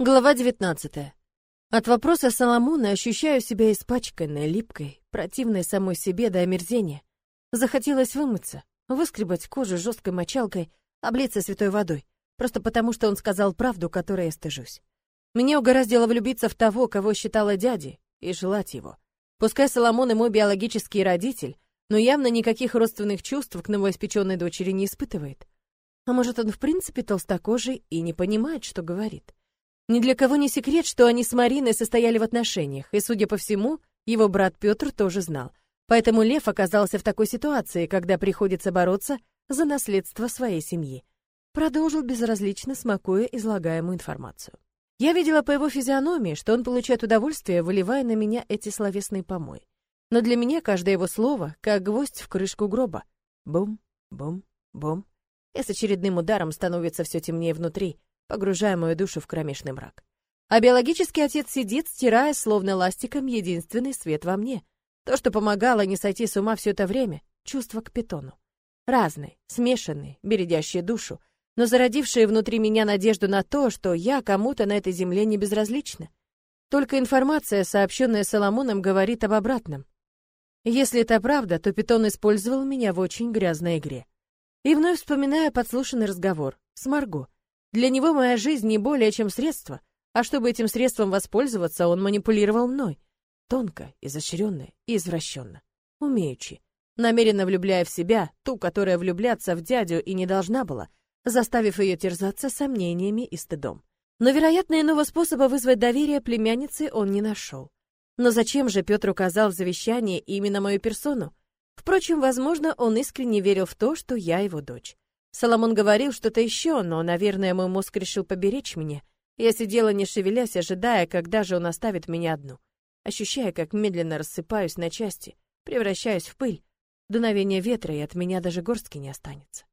Глава 19. От вопроса Соломона ощущаю себя испачканной, липкой, противной самой себе до омерзения. Захотелось вымыться, выскребать кожу жесткой мочалкой, облиться святой водой, просто потому что он сказал правду, которой я стыжусь. Мне угораздило влюбиться в того, кого считала дядей, и желать его. Пускай Соломон и мой биологический родитель, но явно никаких родственных чувств к новоиспеченной дочери не испытывает. А может, он в принципе толстокожий и не понимает, что говорит. Ни для кого не секрет, что они с Мариной состояли в отношениях, и, судя по всему, его брат Петр тоже знал. Поэтому Лев оказался в такой ситуации, когда приходится бороться за наследство своей семьи. Продолжил безразлично, смакуя излагаемую информацию. Я видела по его физиономии, что он получает удовольствие, выливая на меня эти словесные помои. Но для меня каждое его слово — как гвоздь в крышку гроба. Бум, бум, бум. И с очередным ударом становится все темнее внутри, погружая мою душу в кромешный мрак. А биологический отец сидит, стирая, словно ластиком, единственный свет во мне. То, что помогало не сойти с ума все это время, чувства к питону. Разные, смешанные, бередящие душу, но зародившие внутри меня надежду на то, что я кому-то на этой земле не безразлична. Только информация, сообщенная Соломоном, говорит об обратном. Если это правда, то питон использовал меня в очень грязной игре. И вновь вспоминаю подслушанный разговор с Марго, для него моя жизнь не более чем средство, а чтобы этим средством воспользоваться, он манипулировал мной. Тонко, изощренно и извращенно. Умеючи. Намеренно влюбляя в себя ту, которая влюбляться в дядю и не должна была, заставив ее терзаться сомнениями и стыдом. Но, вероятно, иного способа вызвать доверие племянницы он не нашел. Но зачем же Петр указал в завещании именно мою персону? Впрочем, возможно, он искренне верил в то, что я его дочь. Соломон говорил что-то еще, но, наверное, мой мозг решил поберечь меня. Я сидела, не шевелясь, ожидая, когда же он оставит меня одну. Ощущая, как медленно рассыпаюсь на части, превращаюсь в пыль. Дуновение ветра, и от меня даже горстки не останется.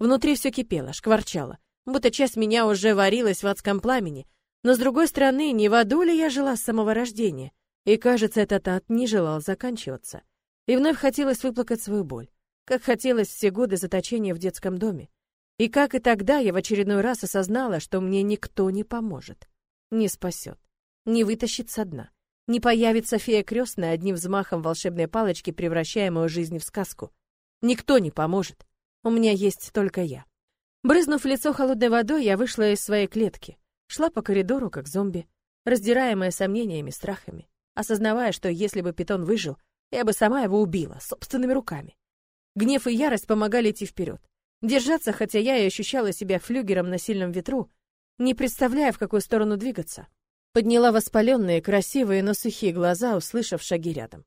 Внутри все кипело, шкварчало, будто часть меня уже варилась в адском пламени. Но, с другой стороны, не в аду ли я жила с самого рождения? И, кажется, этот ад не желал заканчиваться. И вновь хотелось выплакать свою боль как хотелось все годы заточения в детском доме. И как и тогда я в очередной раз осознала, что мне никто не поможет, не спасет, не вытащит со дна, не появится фея крестная одним взмахом волшебной палочки, превращая мою жизнь в сказку. Никто не поможет. У меня есть только я. Брызнув лицо холодной водой, я вышла из своей клетки, шла по коридору, как зомби, раздираемая сомнениями, страхами, осознавая, что если бы питон выжил, я бы сама его убила собственными руками. Гнев и ярость помогали идти вперед. Держаться, хотя я и ощущала себя флюгером на сильном ветру, не представляя, в какую сторону двигаться. Подняла воспаленные, красивые, но сухие глаза, услышав шаги рядом.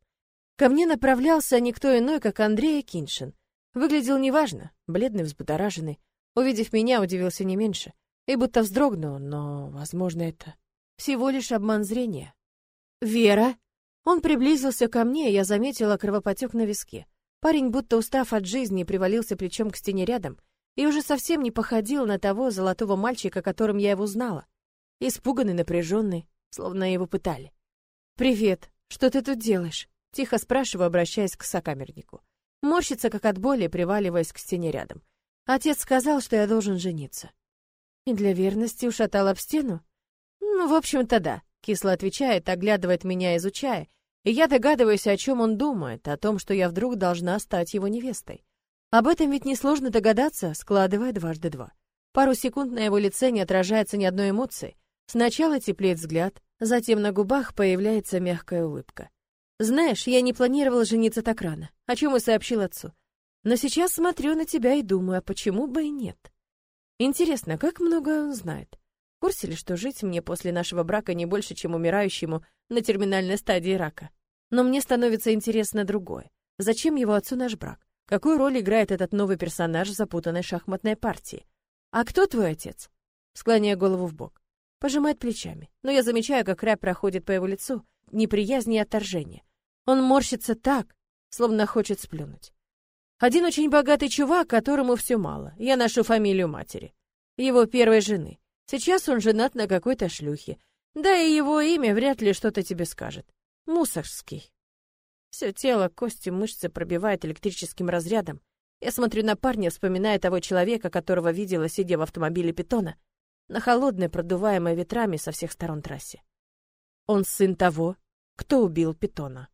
Ко мне направлялся никто иной, как Андрей Киншин. Выглядел неважно, бледный, взбудораженный. Увидев меня, удивился не меньше. И будто вздрогнул, но, возможно, это всего лишь обман зрения. «Вера!» Он приблизился ко мне, и я заметила кровопотек на виске. Парень, будто устав от жизни, привалился плечом к стене рядом и уже совсем не походил на того золотого мальчика, которым я его знала. Испуганный, напряженный, словно его пытали. «Привет, что ты тут делаешь?» — тихо спрашиваю, обращаясь к сокамернику. Морщится, как от боли, приваливаясь к стене рядом. Отец сказал, что я должен жениться. И для верности ушатал об стену? Ну, в общем-то, да, кисло отвечает, оглядывает меня, изучая, и я догадываюсь, о чем он думает, о том, что я вдруг должна стать его невестой. Об этом ведь несложно догадаться, складывая дважды два. Пару секунд на его лице не отражается ни одной эмоции. Сначала теплеет взгляд, затем на губах появляется мягкая улыбка. Знаешь, я не планировала жениться так рано, о чем и сообщил отцу. Но сейчас смотрю на тебя и думаю, а почему бы и нет? Интересно, как много он знает? В курсе ли, что жить мне после нашего брака не больше, чем умирающему на терминальной стадии рака? Но мне становится интересно другое. Зачем его отцу наш брак? Какую роль играет этот новый персонаж в запутанной шахматной партии? А кто твой отец? Склоняя голову в бок. Пожимает плечами. Но я замечаю, как рябь проходит по его лицу, неприязнь и отторжение. Он морщится так, словно хочет сплюнуть. Один очень богатый чувак, которому все мало. Я ношу фамилию матери. Его первой жены. Сейчас он женат на какой-то шлюхе. Да и его имя вряд ли что-то тебе скажет. Мусорский. Все тело, кости, мышцы пробивает электрическим разрядом. Я смотрю на парня, вспоминая того человека, которого видела, сидя в автомобиле питона. на холодной, продуваемой ветрами со всех сторон трассе. Он сын того, кто убил питона.